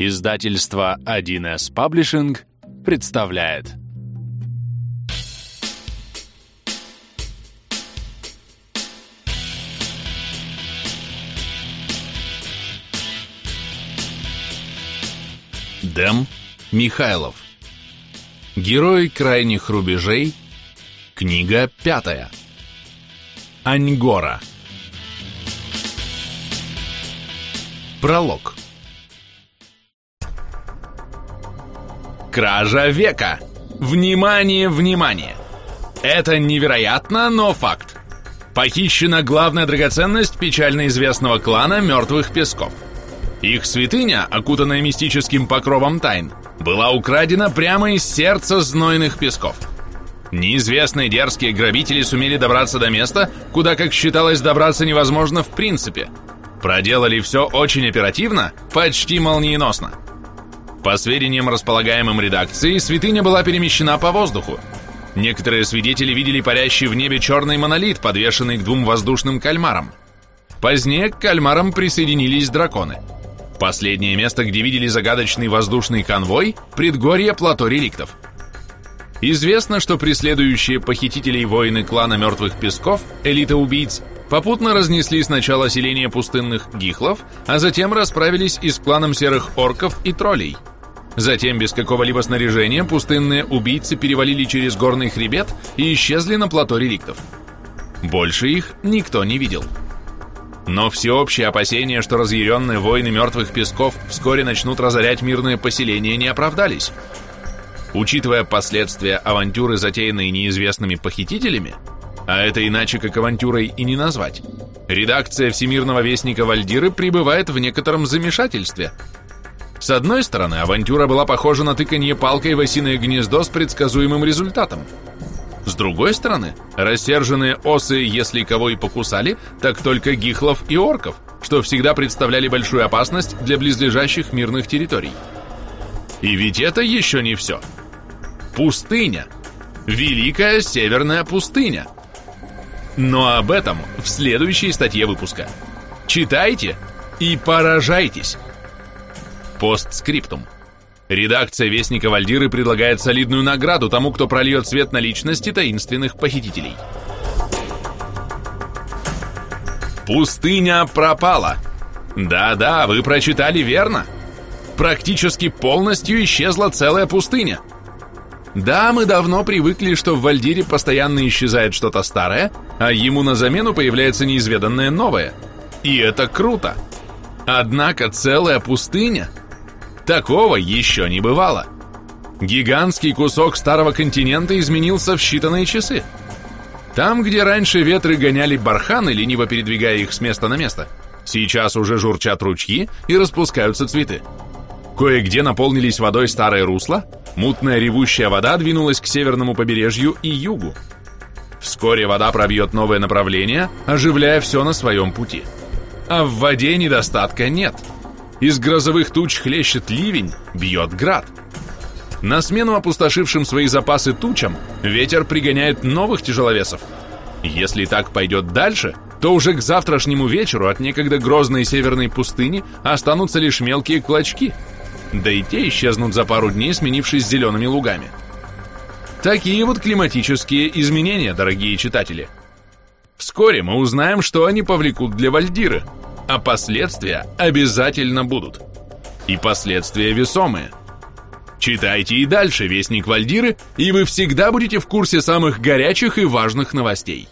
Издательство 1С Паблишинг представляет. Дэм Михайлов. Герой крайних рубежей. Книга пятая. Аньгора. Пролог Кража века! Внимание, внимание! Это невероятно, но факт. Похищена главная драгоценность печально известного клана Мертвых Песков. Их святыня, окутанная мистическим покровом тайн, была украдена прямо из сердца знойных песков. Неизвестные дерзкие грабители сумели добраться до места, куда, как считалось, добраться невозможно в принципе. Проделали все очень оперативно, почти молниеносно. По сведениям, располагаемым редакцией, святыня была перемещена по воздуху. Некоторые свидетели видели парящий в небе черный монолит, подвешенный к двум воздушным кальмарам. Позднее к кальмарам присоединились драконы. Последнее место, где видели загадочный воздушный конвой – предгорье плато реликтов. Известно, что преследующие похитителей воины клана Мертвых Песков, элита убийц, попутно разнесли сначала селение пустынных гихлов, а затем расправились и с кланом серых орков и троллей – Затем, без какого-либо снаряжения, пустынные убийцы перевалили через горный хребет и исчезли на плато реликтов. Больше их никто не видел. Но всеобщие опасения, что разъяренные воины мертвых песков вскоре начнут разорять мирные поселения, не оправдались. Учитывая последствия авантюры, затеянной неизвестными похитителями, а это иначе как авантюрой и не назвать, редакция Всемирного Вестника Вальдиры пребывает в некотором замешательстве – с одной стороны, авантюра была похожа на тыканье палкой в осиное гнездо с предсказуемым результатом. С другой стороны, рассерженные осы, если кого и покусали, так только гихлов и орков, что всегда представляли большую опасность для близлежащих мирных территорий. И ведь это еще не все. Пустыня. Великая северная пустыня. Но об этом в следующей статье выпуска. Читайте и поражайтесь. Постскриптум. Редакция Вестника Вальдиры предлагает солидную награду тому, кто прольет свет на личности таинственных похитителей. Пустыня пропала. Да-да, вы прочитали верно. Практически полностью исчезла целая пустыня. Да, мы давно привыкли, что в Вальдире постоянно исчезает что-то старое, а ему на замену появляется неизведанное новое. И это круто. Однако целая пустыня Такого еще не бывало. Гигантский кусок старого континента изменился в считанные часы. Там, где раньше ветры гоняли барханы, лениво передвигая их с места на место, сейчас уже журчат ручьи и распускаются цветы. Кое-где наполнились водой старые русла, мутная ревущая вода двинулась к северному побережью и югу. Вскоре вода пробьет новое направление, оживляя все на своем пути. А в воде недостатка нет – из грозовых туч хлещет ливень, бьет град. На смену опустошившим свои запасы тучам ветер пригоняет новых тяжеловесов. Если так пойдет дальше, то уже к завтрашнему вечеру от некогда грозной северной пустыни останутся лишь мелкие клочки, да и те исчезнут за пару дней, сменившись зелеными лугами. Такие вот климатические изменения, дорогие читатели. Вскоре мы узнаем, что они повлекут для Вальдиры – а последствия обязательно будут. И последствия весомые. Читайте и дальше Вестник Вальдиры, и вы всегда будете в курсе самых горячих и важных новостей.